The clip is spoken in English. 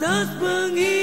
atas penghidupan